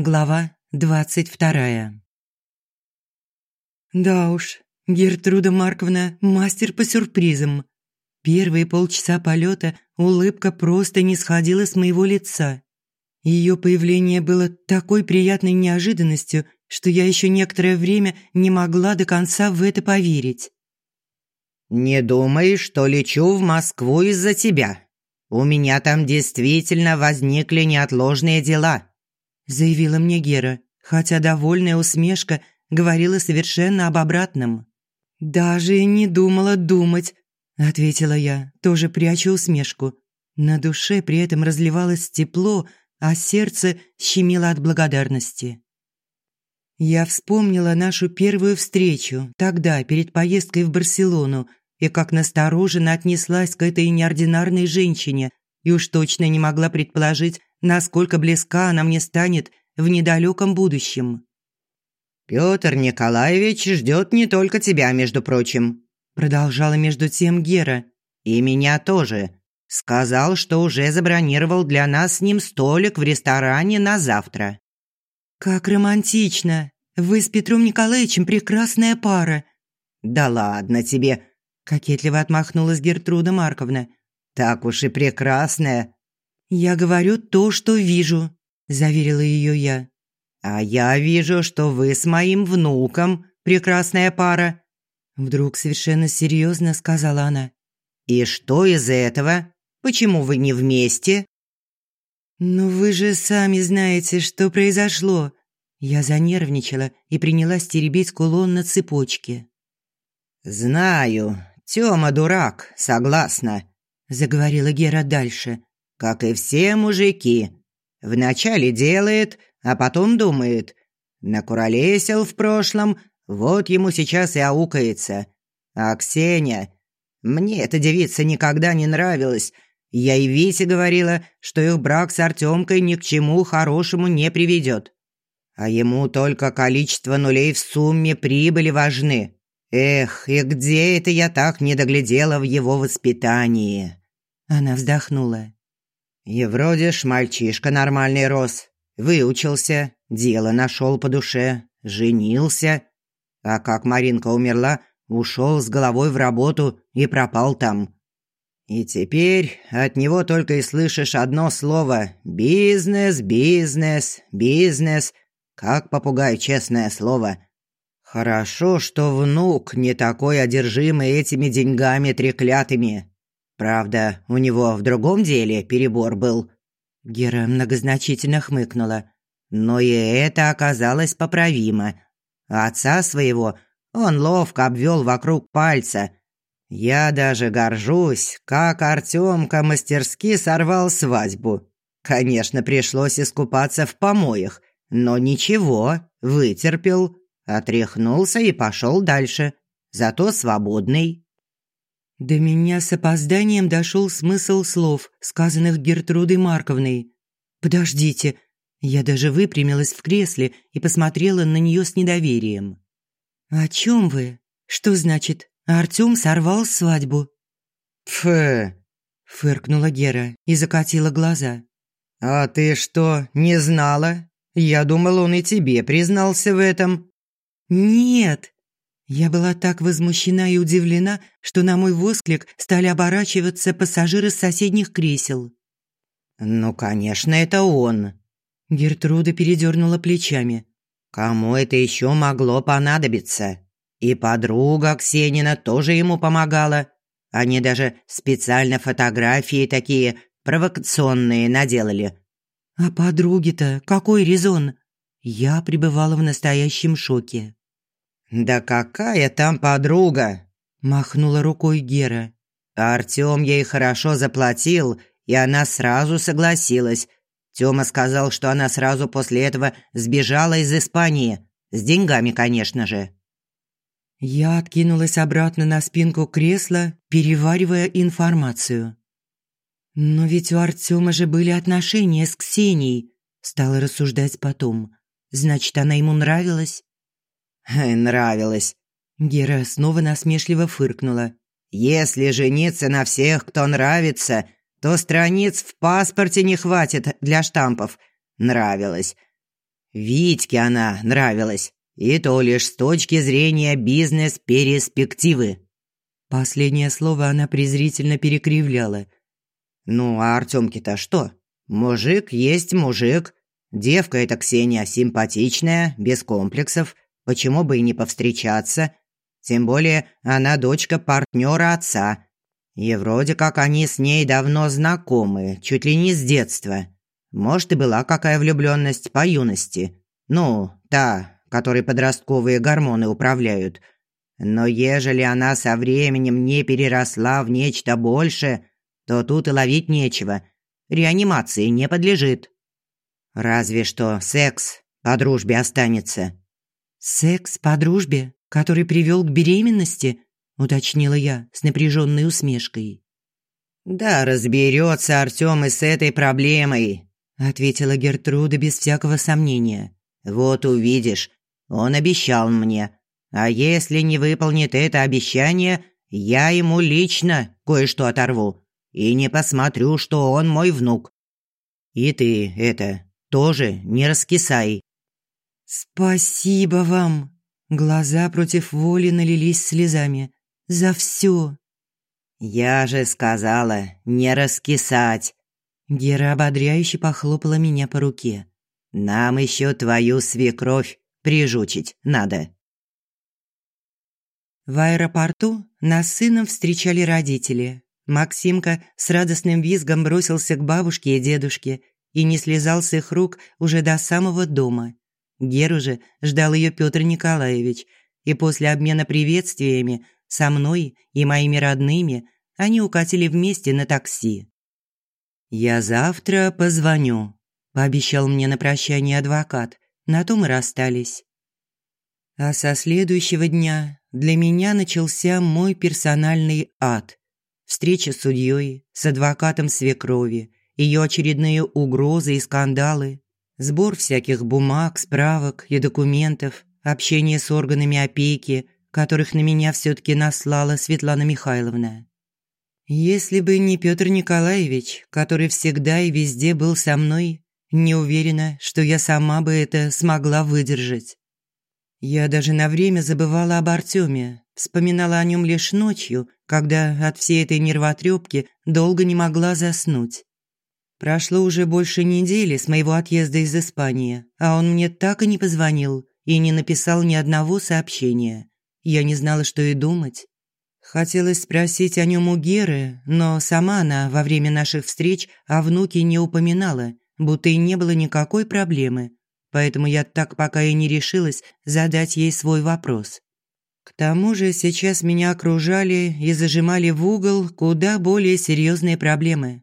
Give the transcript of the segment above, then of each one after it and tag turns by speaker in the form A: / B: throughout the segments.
A: Глава двадцать вторая. Да уж, Гертруда Марковна – мастер по сюрпризам. Первые полчаса полета улыбка просто не сходила с моего лица. Ее появление было такой приятной неожиданностью, что я еще некоторое время не могла до конца в это поверить.
B: «Не думай, что лечу в Москву из-за тебя. У меня там действительно возникли неотложные дела», заявила мне Гера, хотя довольная усмешка говорила совершенно об обратном. «Даже и не думала думать», – ответила я, тоже пряча усмешку. На душе при этом разливалось тепло, а сердце щемило от благодарности. Я вспомнила нашу первую встречу, тогда, перед поездкой в Барселону, и как настороженно отнеслась к этой неординарной женщине, и уж точно не могла предположить, насколько близка она мне станет в недалеком будущем. «Пётр Николаевич ждёт не только тебя, между прочим», продолжала между тем Гера. «И меня тоже. Сказал, что уже забронировал для нас с ним столик в ресторане на завтра».
A: «Как романтично! Вы с Петром Николаевичем прекрасная пара!»
B: «Да ладно тебе!» – кокетливо отмахнулась Гертруда Марковна. «Так уж и прекрасная!»
A: «Я говорю то, что вижу», – заверила ее я.
B: «А я вижу, что вы с моим внуком прекрасная пара», – вдруг совершенно серьезно сказала она. «И что из этого? Почему вы не вместе?»
A: «Ну вы же сами знаете, что произошло». Я занервничала и принялась теребить кулон на цепочке.
B: «Знаю, Тёма дурак, согласна», – заговорила Гера дальше. «Как и все мужики. Вначале делает, а потом думает. Накуролесил в прошлом, вот ему сейчас и аукается. А Ксения... Мне эта девица никогда не нравилась. Я и Висе говорила, что их брак с Артемкой ни к чему хорошему не приведет. А ему только количество нулей в сумме прибыли важны. Эх, и где это я так не доглядела в его воспитании?» Она вздохнула. «И вроде ж мальчишка нормальный рос. Выучился, дело нашел по душе, женился. А как Маринка умерла, ушел с головой в работу и пропал там. И теперь от него только и слышишь одно слово «бизнес, бизнес, бизнес», как попугай, честное слово. Хорошо, что внук не такой одержимый этими деньгами треклятыми. Правда, у него в другом деле перебор был. Гера многозначительно хмыкнула. Но и это оказалось поправимо. Отца своего он ловко обвел вокруг пальца. Я даже горжусь, как Артемка мастерски сорвал свадьбу. Конечно, пришлось искупаться в помоях, но ничего, вытерпел, отряхнулся и пошел дальше. Зато свободный.
A: До меня с опозданием дошел смысл слов, сказанных Гертрудой Марковной. «Подождите». Я даже выпрямилась в кресле и посмотрела на нее с недоверием. «О чем вы? Что значит, Артем сорвал свадьбу?»
B: «Фу!» – фыркнула Гера и закатила глаза. «А ты что, не знала? Я думал, он и тебе признался в этом».
A: «Нет!» Я была так возмущена и удивлена, что на мой восклик стали оборачиваться пассажиры с соседних кресел.
B: «Ну, конечно, это он!»
A: Гертруда передернула плечами.
B: «Кому это еще могло понадобиться? И подруга Ксенина тоже ему помогала. Они даже специально фотографии такие провокационные наделали».
A: «А подруги-то какой резон?» Я пребывала в настоящем шоке.
B: «Да какая там подруга?» – махнула рукой Гера. Артём ей хорошо заплатил, и она сразу согласилась. Тёма сказал, что она сразу после этого сбежала из Испании. С деньгами, конечно же.
A: Я откинулась обратно на спинку кресла, переваривая информацию. «Но ведь у Артёма же были отношения с Ксенией», – стала рассуждать потом. «Значит, она ему нравилась?»
B: «Нравилось».
A: Гера снова насмешливо фыркнула.
B: «Если жениться на всех, кто нравится, то страниц в паспорте не хватит для штампов. Нравилось. Витьке она нравилась, и то лишь с точки зрения бизнес-перспективы.
A: Последнее слово она презрительно перекривляла.
B: «Ну, а Артёмке-то что? Мужик есть мужик. Девка эта Ксения симпатичная, без комплексов. Почему бы и не повстречаться? Тем более она дочка партнера отца. И вроде как они с ней давно знакомы, чуть ли не с детства. Может, и была какая влюбленность по юности. Ну, та, которой подростковые гормоны управляют – но ежели она со временем не переросла в нечто большее, то тут и ловить нечего. Реанимации не подлежит. Разве что секс по дружбе останется.
A: «Секс по дружбе, который привел к беременности?» – уточнила я с напряженной усмешкой.
B: «Да разберется Артем и с этой проблемой», – ответила Гертруда без всякого сомнения. «Вот увидишь, он обещал мне, а если не выполнит это обещание, я ему лично кое-что оторву и не посмотрю, что он мой внук. И ты это тоже не раскисай.
A: Спасибо вам. Глаза против воли налились слезами. За все.
B: Я же сказала, не раскисать.
A: Гера ободряюще похлопала меня по руке.
B: Нам еще твою свекровь прижучить надо.
A: В аэропорту нас с сыном встречали родители. Максимка с радостным визгом бросился к бабушке и дедушке и не слезал с их рук уже до самого дома. Геру же ждал ее Петр Николаевич, и после обмена приветствиями со мной и моими родными они укатили вместе на такси. «Я завтра позвоню», – пообещал мне на прощание адвокат. На том и расстались. А со следующего дня для меня начался мой персональный ад. Встреча с судьей, с адвокатом свекрови, ее очередные угрозы и скандалы, сбор всяких бумаг, справок и документов, общение с органами опеки, которых на меня все-таки наслала Светлана Михайловна. Если бы не Петр Николаевич, который всегда и везде был со мной, не уверена, что я сама бы это смогла выдержать. Я даже на время забывала об Артеме, вспоминала о нем лишь ночью, когда от всей этой нервотрепки долго не могла заснуть. Прошло уже больше недели с моего отъезда из Испании, а он мне так и не позвонил и не написал ни одного сообщения. Я не знала, что и думать. Хотелось спросить о нем у Геры, но сама она во время наших встреч о внуке не упоминала, будто и не было никакой проблемы поэтому я так пока и не решилась задать ей свой вопрос. К тому же сейчас меня окружали и зажимали в угол куда более серьезные проблемы.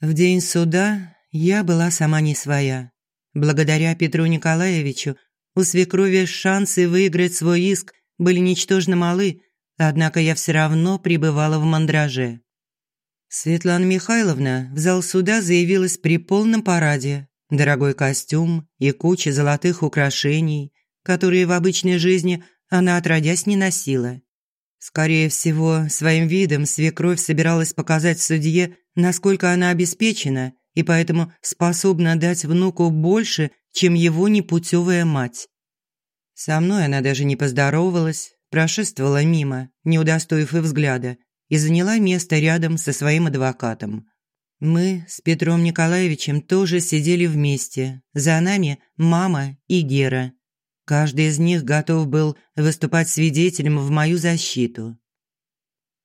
A: В день суда я была сама не своя. Благодаря Петру Николаевичу у свекрови шансы выиграть свой иск были ничтожно малы, однако я все равно пребывала в мандраже. Светлана Михайловна в зал суда заявилась при полном параде, дорогой костюм и куча золотых украшений, которые в обычной жизни она отродясь не носила. Скорее всего, своим видом свекровь собиралась показать судье, насколько она обеспечена и поэтому способна дать внуку больше, чем его непутевая мать. Со мной она даже не поздоровалась, прошествовала мимо, не удостоив и взгляда, и заняла место рядом со своим адвокатом. Мы с Петром Николаевичем тоже сидели вместе. За нами мама и Гера. Каждый из них готов был выступать свидетелем в мою защиту.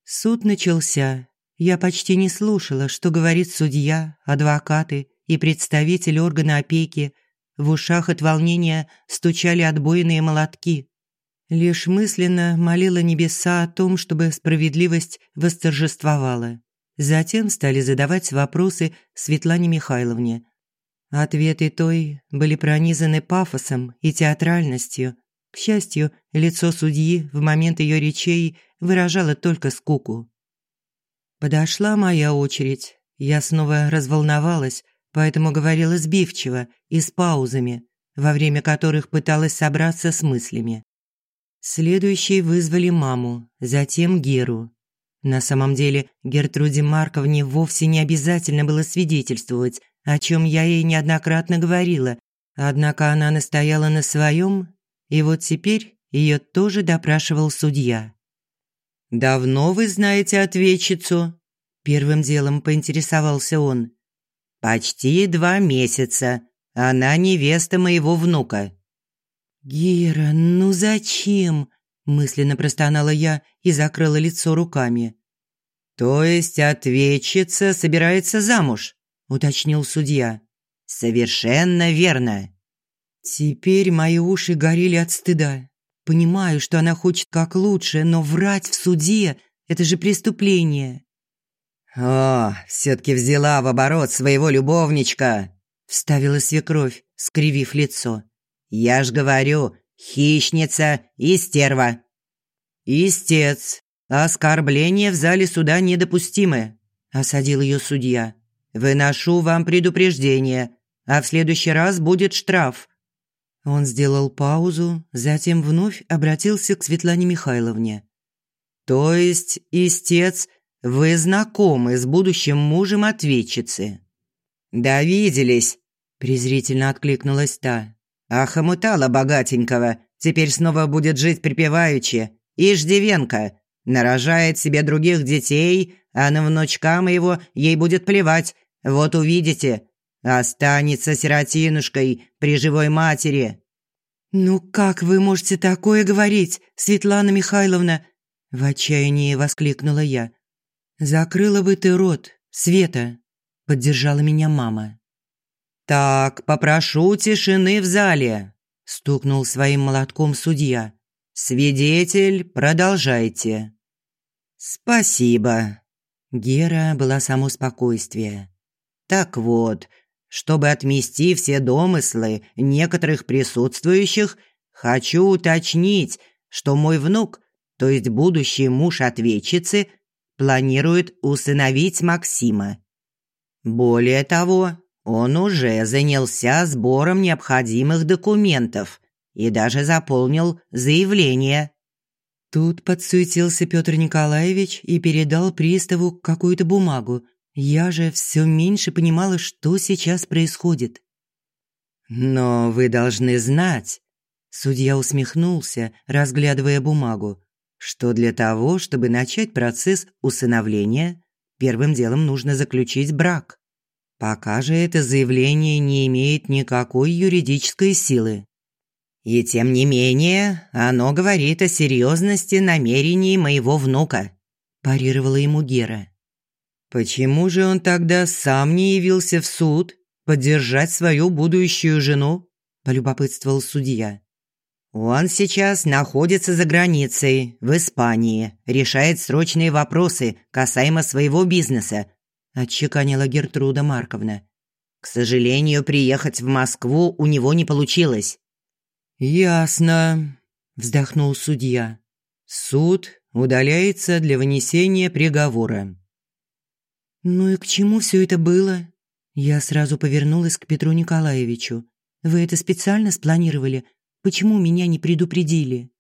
A: Суд начался. Я почти не слушала, что говорит судья, адвокаты и представитель органа опеки. В ушах от волнения стучали отбойные молотки. Лишь мысленно молила небеса о том, чтобы справедливость восторжествовала. Затем стали задавать вопросы Светлане Михайловне. Ответы той были пронизаны пафосом и театральностью. К счастью, лицо судьи в момент ее речей выражало только скуку. Подошла моя очередь. Я снова разволновалась, поэтому говорила сбивчиво и с паузами, во время которых пыталась собраться с мыслями. Следующие вызвали маму, затем Геру. На самом деле, Гертруде Марковне вовсе не обязательно было свидетельствовать, о чем я ей неоднократно говорила, Однако она настояла на своем, и вот теперь ее тоже допрашивал судья. «Давно вы знаете ответчицу?» Первым делом поинтересовался он. «Почти два месяца. Она невеста моего внука». «Гера, ну зачем?» мысленно простонала я и закрыла лицо руками. «То есть ответчица собирается замуж?» – уточнил судья. «Совершенно верно». Теперь мои уши горели от стыда. Понимаю, что она хочет как лучше, но врать в суде – это же преступление. «О, все-таки взяла в оборот своего любовничка!» – вставила свекровь, скривив лицо. «Я ж говорю, хищница и стерва». «Истец, оскорбления в зале суда недопустимы», – осадил ее судья. «Выношу вам предупреждение, а в следующий раз будет штраф». Он сделал паузу, затем вновь обратился к Светлане Михайловне. «То есть, истец, вы знакомы с будущим мужем ответчицы?» «Да виделись», – презрительно откликнулась та. Ахомутала богатенького, теперь снова будет жить припеваючи. Иждивенко. Нарожает себе других детей, а на внучка моего ей будет плевать. Вот увидите. Останется сиротинушкой при живой матери». «Ну как вы можете такое говорить, Светлана Михайловна?» В отчаянии воскликнула я. «Закрыла бы ты рот, Света», – поддержала меня мама. «Так, попрошу тишины в зале», – стукнул своим молотком судья. «Свидетель, продолжайте». «Спасибо». Гера была само спокойствие. «Так вот, чтобы отмести все домыслы некоторых присутствующих, хочу уточнить, что мой внук, то есть будущий муж ответчицы, планирует усыновить Максима. Более того, он уже занялся сбором необходимых документов и даже заполнил заявление. Тут подсуетился Петр Николаевич и передал приставу какую-то бумагу. Я же все меньше понимала, что сейчас происходит. «Но вы должны знать», – судья усмехнулся, разглядывая бумагу, что для того, чтобы начать процесс усыновления, первым делом нужно заключить брак. Пока же это заявление не имеет никакой юридической силы. И тем не менее, оно говорит о серьезности намерений моего внука, парировала ему Гера. Почему же он тогда сам не явился в суд поддержать свою будущую жену? полюбопытствовал судья. Он сейчас находится за границей, в Испании, решает срочные вопросы касаемо своего бизнеса, – отчеканила Гертруда Марковна. «К сожалению, приехать в Москву у него не получилось». «Ясно», – вздохнул судья. «Суд удаляется для вынесения приговора». «Ну и к чему все это было?» Я сразу повернулась к Петру Николаевичу. «Вы это специально спланировали? Почему меня не предупредили?»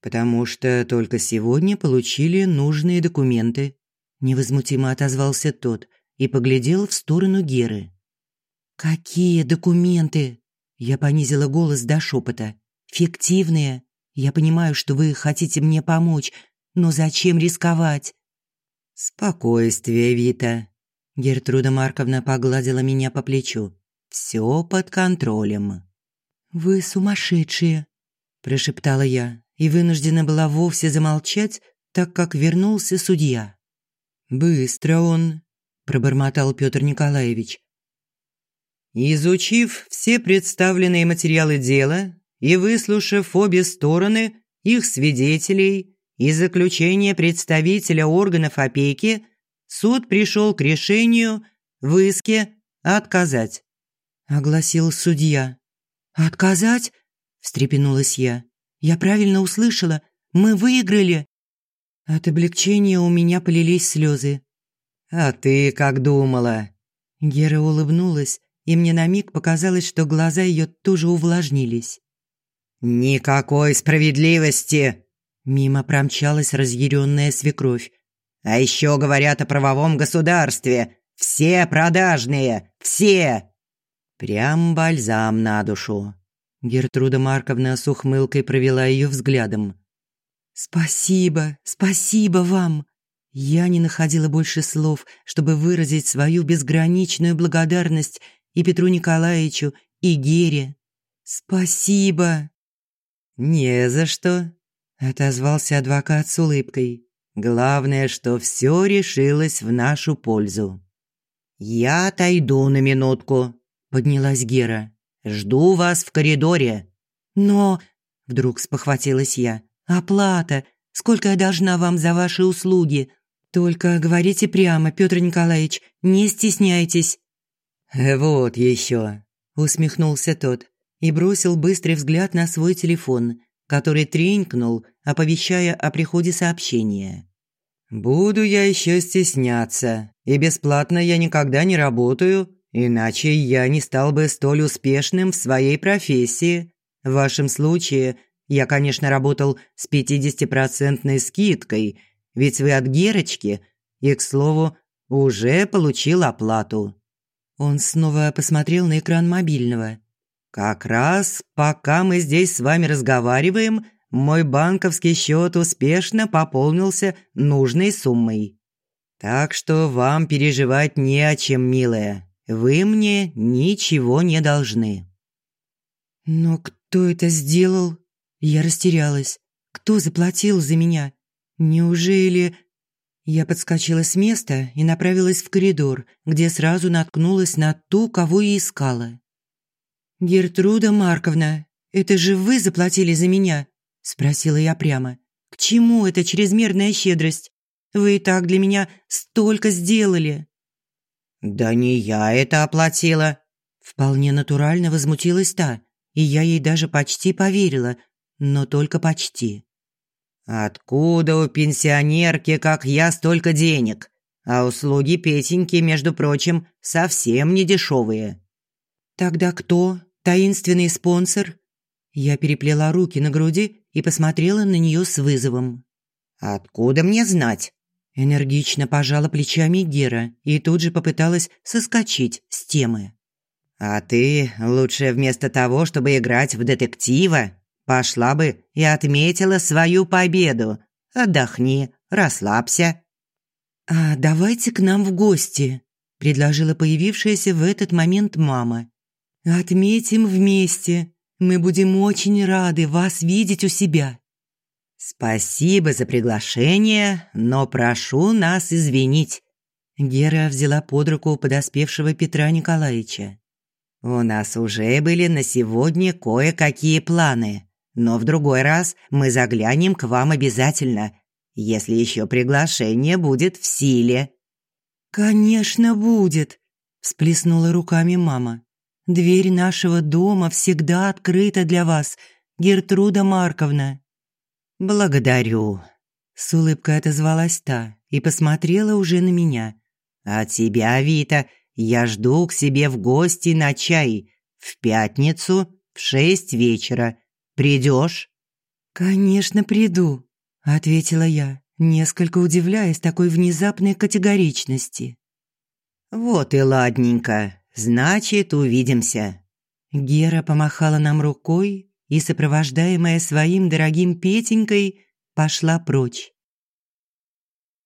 A: «Потому что только сегодня получили нужные документы», невозмутимо отозвался тот и поглядел в сторону Геры. Какие документы? Я понизила голос до шепота. Фиктивные. Я понимаю, что вы хотите мне помочь, но зачем рисковать? Спокойствие, Вита. Гертруда Марковна погладила меня по плечу. Все под контролем. Вы сумасшедшие, прошептала я и вынуждена была вовсе замолчать, так как вернулся судья. «Быстро он», – пробормотал Петр Николаевич. Изучив все представленные материалы дела и выслушав обе стороны, их свидетелей и заключение представителя органов опеки, суд пришел к решению в иске отказать. Огласил судья. «Отказать?» – встрепенулась я. «Я правильно услышала. Мы выиграли». От облегчения у меня полились слезы. «А ты как думала?» Гера улыбнулась, и мне на миг показалось, что глаза ее тоже увлажнились. «Никакой справедливости!» Мимо промчалась разъяренная свекровь. «А еще говорят о правовом государстве. Все продажные, все!»
B: Прям бальзам на душу. Гертруда Марковна с ухмылкой провела ее взглядом.
A: «Спасибо, спасибо вам!» Я не находила больше слов, чтобы выразить свою безграничную благодарность и Петру Николаевичу, и Гере. «Спасибо!»
B: «Не за что», – отозвался адвокат с улыбкой. «Главное, что все решилось в нашу пользу». «Я отойду на минутку», – поднялась Гера. «Жду вас в коридоре».
A: «Но...» – вдруг спохватилась я. «Оплата! Сколько я должна вам за ваши услуги? Только говорите прямо, Петр Николаевич, не стесняйтесь».
B: «Вот еще», – усмехнулся тот и бросил быстрый взгляд на свой телефон, который тренькнул, оповещая о приходе сообщения. «Буду я еще стесняться, и бесплатно я никогда не работаю, иначе я не стал бы столь успешным в своей профессии. В вашем случае я, конечно, работал с 50-процентной скидкой, ведь вы от Герочки, и, к слову, уже получил оплату». Он снова посмотрел на экран мобильного. «Как раз пока мы здесь с вами разговариваем, мой банковский счет успешно пополнился нужной суммой. Так что вам переживать не о чем, милая. Вы мне ничего не должны».
A: «Но кто это сделал?» Я растерялась. «Кто заплатил за меня? Неужели...» Я подскочила с места и направилась в коридор, где сразу наткнулась на ту, кого и искала. «Гертруда Марковна, это же вы заплатили за меня?» – спросила я прямо. «К чему эта чрезмерная щедрость? Вы и так для меня столько сделали».
B: «Да не я это оплатила», – вполне натурально возмутилась та, и я ей даже почти поверила, но только почти. «Откуда у пенсионерки, как я, столько денег? А услуги Петеньки, между прочим, совсем не дешевые».
A: «Тогда кто? Таинственный спонсор?» Я переплела руки на груди и посмотрела на нее с вызовом.
B: «Откуда мне знать?»
A: Энергично пожала плечами Гера и тут же попыталась соскочить с темы.
B: «А ты лучше вместо того, чтобы играть в детектива, Пошла бы и отметила свою победу. Отдохни, расслабься».
A: «А давайте к нам в гости», – предложила появившаяся в этот момент мама. «Отметим вместе. Мы будем очень рады вас видеть у себя».
B: «Спасибо за приглашение, но прошу нас извинить». Гера взяла под руку подоспевшего Петра Николаевича. «У нас уже были на сегодня кое-какие планы но в другой раз мы заглянем к вам обязательно, если еще приглашение будет в силе».
A: «Конечно, будет», – всплеснула руками мама. «Дверь нашего дома всегда открыта для вас, Гертруда Марковна».
B: «Благодарю», – с улыбкой отозвалась та и посмотрела уже на меня. «А тебя, Вита, я жду к себе в гости на чай в пятницу в шесть вечера. Придешь?»
A: «Конечно, приду», – ответила я, несколько удивляясь такой внезапной категоричности.
B: «Вот и ладненько. Значит, увидимся».
A: Гера помахала нам рукой и, сопровождаемая своим дорогим Петенькой, пошла прочь.